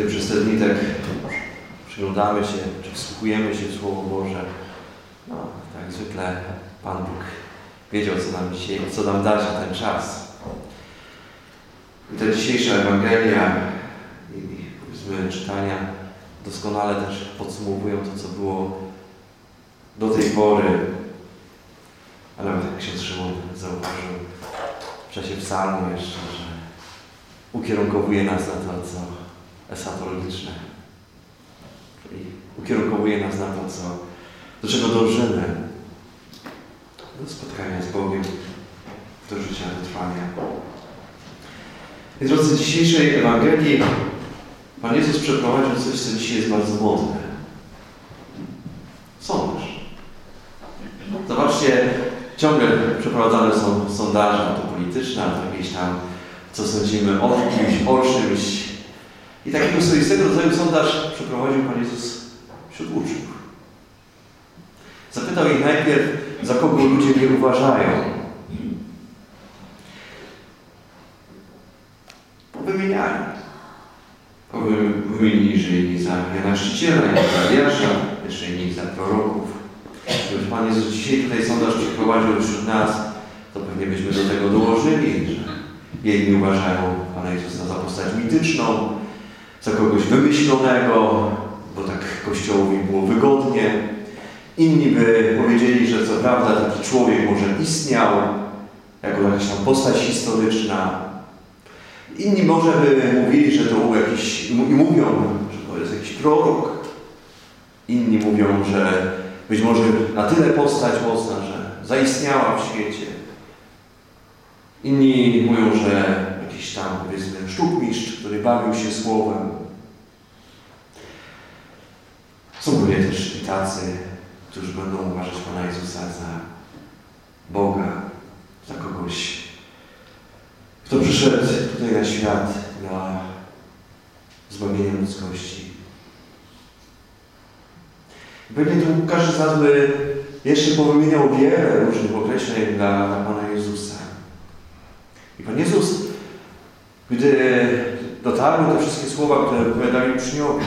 Kiedy przez dni tak przyglądamy się, czy wsłuchujemy się w Słowo Boże, no, tak zwykle Pan Bóg wiedział, co nam dzisiaj, co nam da się ten czas. I ta dzisiejsza Ewangelia i powiedzmy czytania doskonale też podsumowują to, co było do tej pory. A nawet jak ksiądz Szymon zauważył w czasie psalmu jeszcze, że ukierunkowuje nas na to, co esatologiczne. Czyli ukierunkowuje nas na to, co, do czego dążymy. Do spotkania z Bogiem, do życia, do trwania. I drodzy, dzisiejszej Ewangelii Pan Jezus przeprowadził coś, co dzisiaj jest bardzo modne. Sondaż. Zobaczcie, ciągle przeprowadzane są sondaże, to polityczne, a to jakieś tam, co sądzimy o kimś, o czymś. I takiego swoistego rodzaju sondaż przeprowadził Pan Jezus wśród uczniów. Zapytał ich najpierw, za kogo ludzie nie uważają. Wymieniali. Wymienili, że inni za Jana Szczyciela, inni za Eliasza, jeszcze inni za proroków. Gdyby Pan Jezus dzisiaj tutaj sondaż przeprowadził wśród nas, to pewnie byśmy do tego dołożyli, że jedni uważają Pana Jezusa za postać mityczną, za kogoś wymyślonego, bo tak Kościołowi było wygodnie. Inni by powiedzieli, że co prawda taki człowiek może istniał, jako jakaś tam postać historyczna. Inni może by mówili, że to był jakiś, i mówią, że to jest jakiś prorok. Inni mówią, że być może na tyle postać mocna, że zaistniała w świecie. Inni mówią, że jakiś tam, powiedzmy, sztukmistrz, który bawił się słowem. Są pewnie też i tacy, którzy będą uważać Pana Jezusa za Boga, za kogoś, kto przyszedł tutaj na świat dla zbawienia ludzkości. Pewnie tu każdy z nas by jeszcze powymieniał wiele różnych określeń dla, dla Pana Jezusa. I Pan Jezus, gdy dotarły te wszystkie słowa, które wypowiadali uczniowie,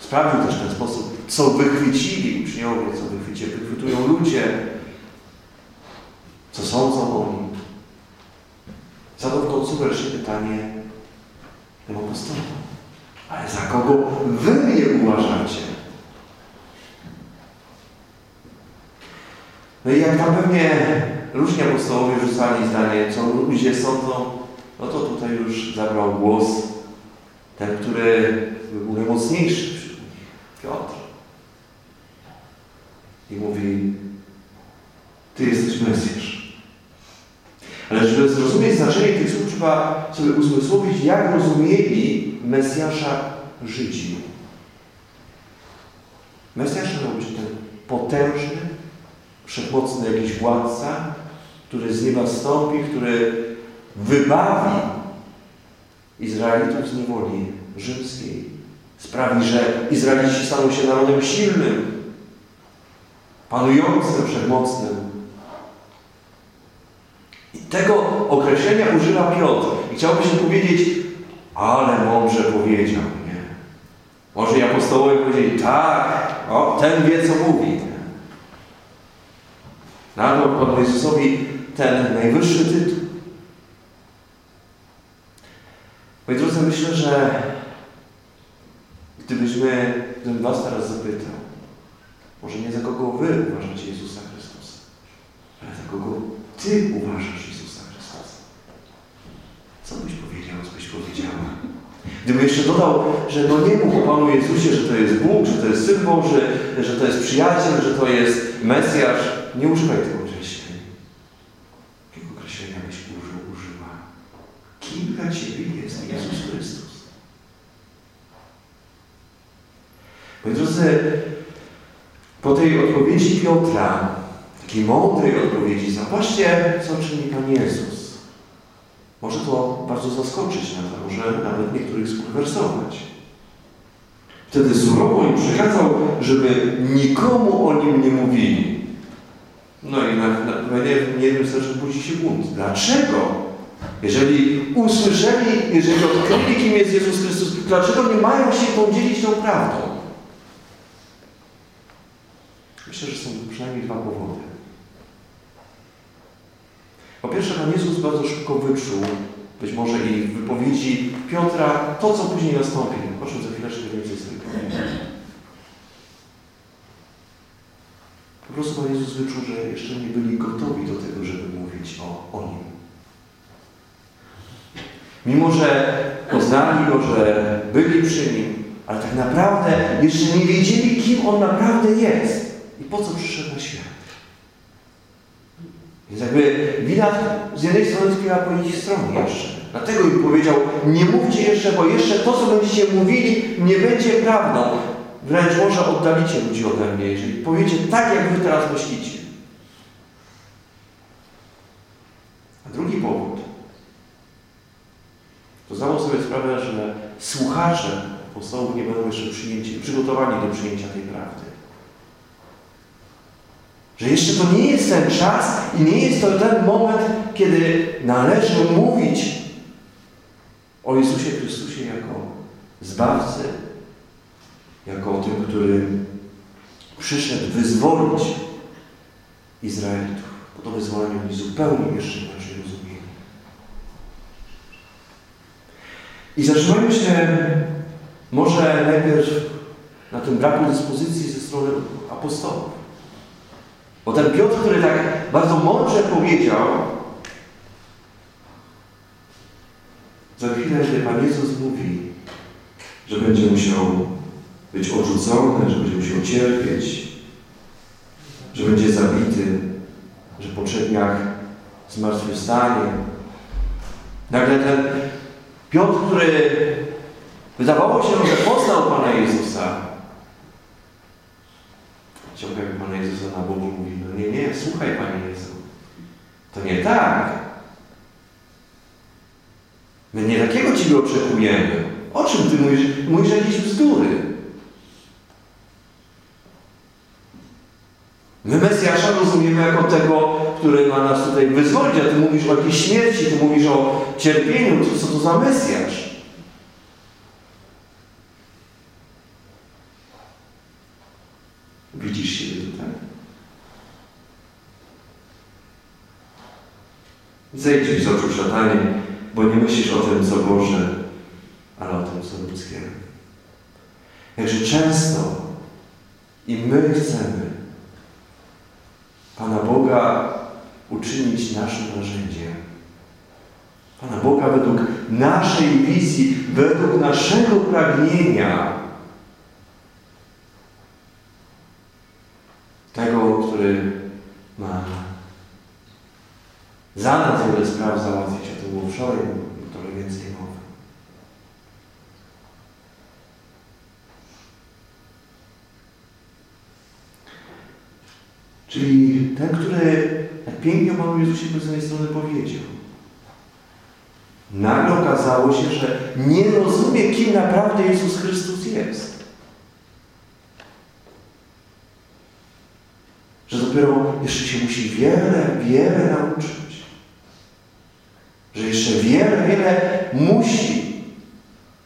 sprawdził też ten sposób, co wychwycili uczniowie, co wychwycili, wychwytują ludzie, co sądzą o nim. Zadał w końcu wreszcie pytanie tym apostołom. Ale za kogo wy mnie uważacie? No i jak tam pewnie różni apostołowie rzucali zdanie, co ludzie sądzą, no to tutaj już zabrał głos ten, który był najmocniejszy wśród nich, Piotr. I mówi, Ty jesteś Mesjasz. Ale żeby zrozumieć znaczenie tych słów, trzeba sobie uzmysłowić, jak rozumieli Mesjasza Żydzi. Mesjasz miał być ten potężny, wszechmocny jakiś władca, który z nieba stąpi, który wybawi Izraelitów z niewoli rzymskiej. Sprawi, że Izraelici staną się narodem silnym, panującym, wszechmocnym. I tego określenia używa Piotr. I chciałby się powiedzieć, ale mądrze powiedział, nie? Może i apostołowie powiedzieli, tak, o, ten wie, co mówi. Nadał Panu Jezusowi ten najwyższy tytuł. Drodzy, myślę, że gdybyśmy, gdybym Was teraz zapytał, może nie za kogo Wy uważacie Jezusa Chrystusa, ale za kogo Ty uważasz Jezusa Chrystusa. Co byś powiedział, co byś powiedziała? Gdybym jeszcze dodał, że no nie mów o Panu Jezusie, że to jest Bóg, że to jest Syn Boży, że to jest przyjaciel, że to jest Mesjasz, nie używaj tego określenia. Jakiego określenia byś użył, użyła? Kim dla Ciebie jest Jezus Chrystus? Moi drodzy, po tej odpowiedzi Piotra, takiej mądrej odpowiedzi, zobaczcie, co czyni Pan Jezus. Może to bardzo zaskoczyć nas, a może nawet niektórych skulwersować. Wtedy surowo im przekazał, żeby nikomu o nim nie mówili. No i na, na, na nie, nie wiem, że budzi się bunt. Dlaczego? Jeżeli usłyszeli, jeżeli odkryli, kim jest Jezus Chrystus, dlaczego nie mają się podzielić tą prawdą? Myślę, że są przynajmniej dwa powody. Po pierwsze, Pan Jezus bardzo szybko wyczuł, być może i w wypowiedzi Piotra, to, co później nastąpi. Proszę za chwileczkę więcej sobie powiedzieć. Po prostu Pan Jezus wyczuł, że jeszcze nie byli gotowi do tego, żeby mówić o, o Nim. Mimo, że poznali Go, że byli przy Nim, ale tak naprawdę jeszcze nie wiedzieli, kim On naprawdę jest i po co przyszedł na świat. Więc jakby widać z jednej strony tkwiła po ich stronie jeszcze. Dlatego im powiedział, nie mówcie jeszcze, bo jeszcze to, co będziecie mówili, nie będzie prawdą. Wręcz może oddalicie ludzi ode mnie, jeżeli powiecie tak, jak wy teraz myślicie. A drugi powód. To zdało sobie sprawę, że słuchacze apostołów nie będą jeszcze przyjęci, przygotowani do przyjęcia tej prawdy. Że jeszcze to nie jest ten czas i nie jest to ten moment, kiedy należy mówić o Jezusie Chrystusie jako Zbawcy, jako o tym, który przyszedł wyzwolić Izraelitów. Bo to wyzwolenie oni zupełnie jeszcze inaczej rozumieli. I zatrzymajmy się może najpierw na tym braku dyspozycji ze strony apostołów. Bo ten Piotr, który tak bardzo mądrze powiedział, za chwilę, gdy Pan Jezus mówi, że będzie musiał być odrzucony, że będzie musiał cierpieć, że będzie zabity, że po trzech dniach zmartwychwstanie. Nagle ten Piotr, który wydawało się, że poznał Pana Jezusa, ciągle Pana Jezusa na Bogu mówi, no nie, nie, słuchaj Panie Jezu. To nie tak. My nie takiego Ciebie oczekujemy. O czym Ty mówisz? Mówisz jakieś bzdury. My Mesjasza rozumiemy jako tego, który ma nas tutaj wyzwolić, a Ty mówisz o jakiejś śmierci, Ty mówisz o cierpieniu. Co to za Mesjasz? Widzisz siebie tutaj? Zejdź z oczu szatanie, bo nie myślisz o tym, co Boże, ale o tym, co ludzkie. Jakże często i my chcemy Pana Boga uczynić naszym narzędziem. Pana Boga według naszej wizji, według naszego pragnienia. Tego, który ma za nas wiele spraw załatwić, o tym wczoraj, trochę więcej mowy. Czyli ten, który jak pięknie o Panu Jezusie z jednej strony powiedział. Nagle okazało się, że nie rozumie, kim naprawdę Jezus Chrystus jest. Że dopiero jeszcze się musi wiele, wiele nauczyć. Że jeszcze wiele, wiele musi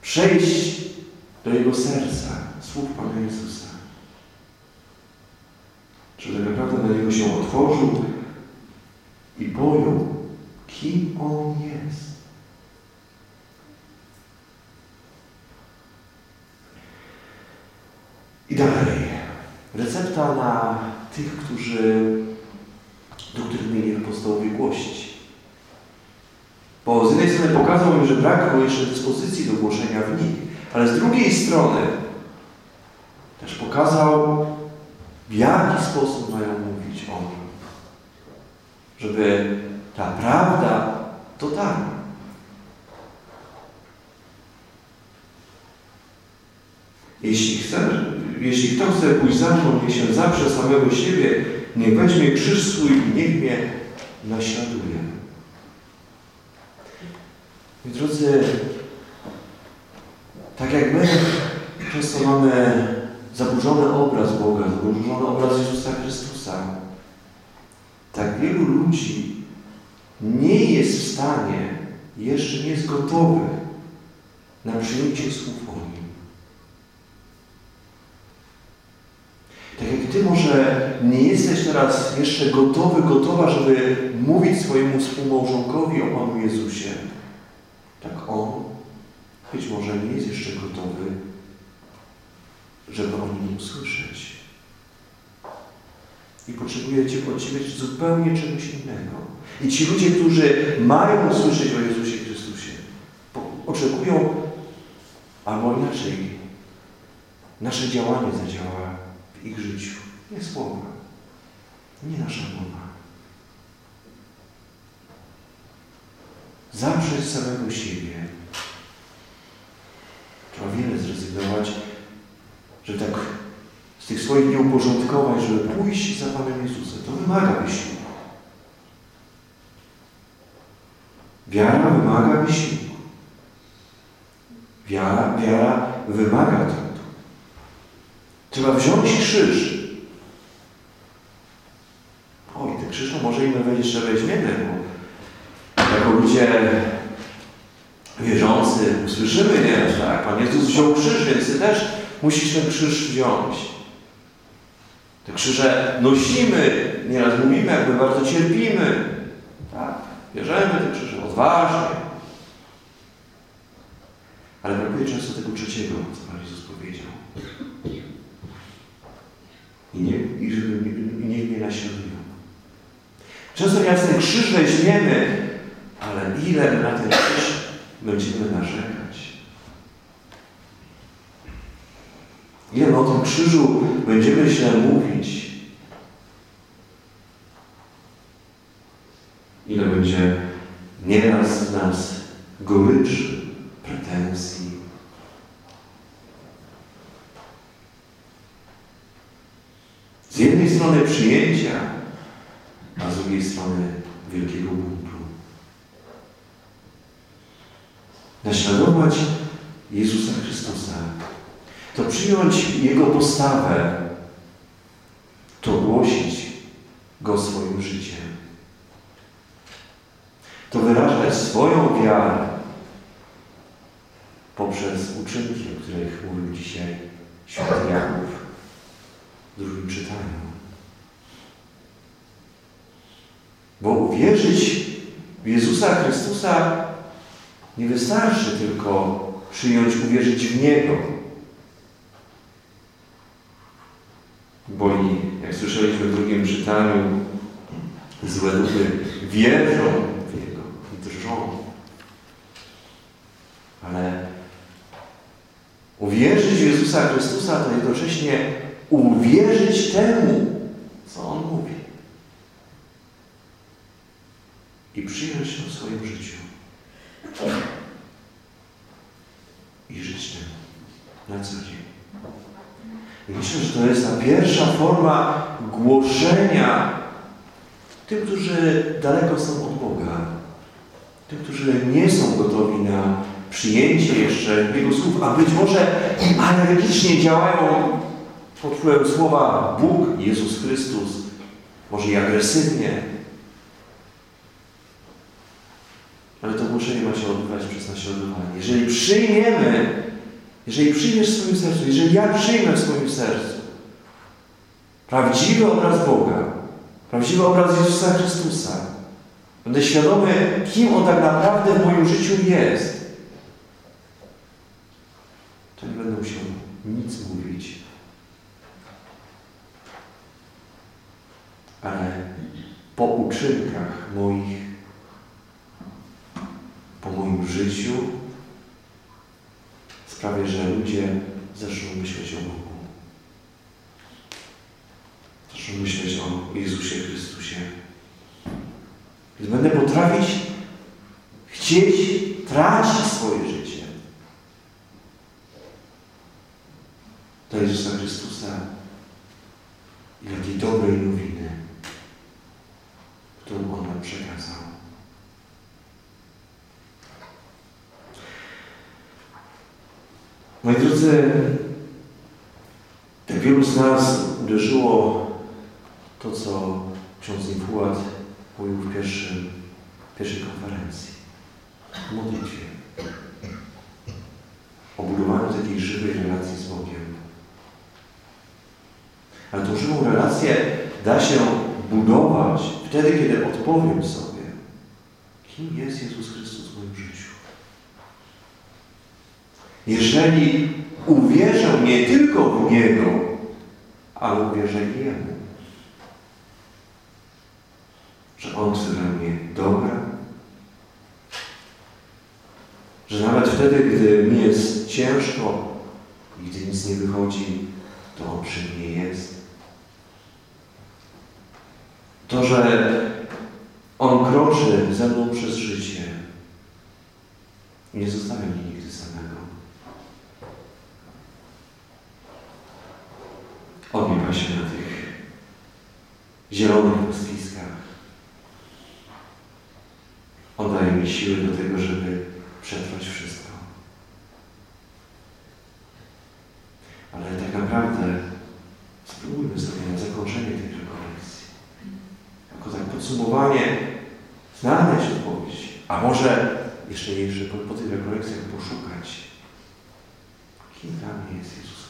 przejść do Jego serca, słów Pana Jezusa. Żeby tak naprawdę na Niego się otworzył i pojął, kim On jest. I dalej. Recepta na tych, którzy, do których mieli apostołowie głosić. Bo z jednej strony pokazał im, że brak jeszcze dyspozycji do głoszenia w nich, ale z drugiej strony też pokazał, w jaki sposób mają mówić o nim. Żeby ta prawda dotarła. Jeśli, chce, jeśli kto chce pójść za mną, niech się zaprze samego siebie, niech weźmie krzyż swój i niech mnie naśladuje. Drodzy, tak jak my często mamy zaburzony obraz Boga, zaburzony obraz Jezusa Chrystusa, tak wielu ludzi nie jest w stanie jeszcze nie jest gotowy na przyjęcie słów o Nim. Tak jak Ty może nie jesteś teraz jeszcze gotowy, gotowa, żeby mówić swojemu współmałżonkowi o Panu Jezusie, tak On być może nie jest jeszcze gotowy, żeby o Nim usłyszeć. I potrzebuje Cię Ciebie zupełnie czegoś innego. I ci ludzie, którzy mają usłyszeć o Jezusie Chrystusie, oczekują, albo inaczej, nasze działanie zadziała w ich życiu. Nie słowa, nie nasza mowa. Zaprzeć samego siebie. Trzeba wiele zrezygnować, że tak z tych swoich nieuporządkowań, żeby pójść za Panem Jezusem. To wymaga wysiłku. Wiara wymaga wysiłku. Wiara, wiara wymaga trudu. Trzeba wziąć krzyż. Oj, ten krzyż to może i my jeszcze weźmiemy, bo jako ludzie wierzący usłyszymy nie, tak? Pan Jezus wziął krzyż, więc Ty też musisz ten krzyż wziąć. Te krzyże nosimy, nieraz mówimy, jakby bardzo cierpimy. Tak, bierzemy te krzyże odważnie. Ale brakuje często tego trzeciego, co Pan Jezus powiedział. I, nie, i żeby niech mnie naśladują. Często nieraz ten krzyż weźmiemy, ale ile na ten krzyż będziemy narzekać? Ile o tym krzyżu będziemy źle mówić? Ile będzie nieraz z nas goryczy, pretensji. Z jednej strony przyjęcia, a z drugiej strony wielkiego buntu. Naśladować Jezusa Chrystusa to przyjąć Jego postawę, to głosić Go swoim życiem. To wyrażać swoją wiarę poprzez uczynki, o których mówił dzisiaj święty Jakub w drugim czytaniu. Bo uwierzyć w Jezusa Chrystusa nie wystarczy tylko przyjąć, uwierzyć w Niego. Bo i, jak słyszeliśmy w drugim czytaniu, złe duchy wierzą w Niego, drżą. Ale uwierzyć w Jezusa Chrystusa to jednocześnie uwierzyć temu, co On mówi. I przyjąć to w swoim życiu. I tym na co dzień. Myślę, że to jest ta pierwsza forma głoszenia tym, którzy daleko są od Boga. Tym, którzy nie są gotowi na przyjęcie jeszcze Jego słów, a być może alergicznie działają pod wpływem słowa Bóg, Jezus Chrystus, może i agresywnie. Głoszenie ma się odbywać przez naśladowanie. Jeżeli przyjmiemy jeżeli przyjmiesz w swoim sercu, jeżeli ja przyjmę w swoim sercu prawdziwy obraz Boga, prawdziwy obraz Jezusa Chrystusa, będę świadomy, kim On tak naprawdę w moim życiu jest, to nie będę musiał nic mówić. Ale po uczynkach moich, po moim życiu, sprawię, że ludzie zaczną myśleć o Bogu. Zaczną myśleć o Jezusie Chrystusie. Gdy będę potrafić chcieć tracić swoje życie do Jezusa Chrystusa i dla tej dobrej nowiny, którą On nam przekazał. Moi drodzy, tak wielu z nas uderzyło to, co ksiądz Nifułat mówił w pierwszym, pierwszej konferencji. w modlitwie. O budowaniu takiej żywej relacji z Bogiem. Ale tą żywą relację da się budować wtedy, kiedy odpowiem sobie, kim jest Jezus Chrystus w moim życiu. Jeżeli uwierzę nie tylko w Niego, ale uwierzę i Jemu. Że On chce dla mnie dobra, że nawet wtedy, gdy mi jest ciężko gdy nic nie wychodzi, to On przy mnie jest. To, że On kroczy ze mną przez życie nie zostawia mnie nigdy samego. Mi pasie na tych zielonych pastwiskach. On daje mi siły do tego, żeby przetrwać wszystko. Ale tak naprawdę spróbujmy sobie na zakończenie tej rekolekcji. Jako tak podsumowanie znaleźć odpowiedź. A może jeszcze jeszcze po, po tych rekolekcjach poszukać, kim dla mnie jest Jezus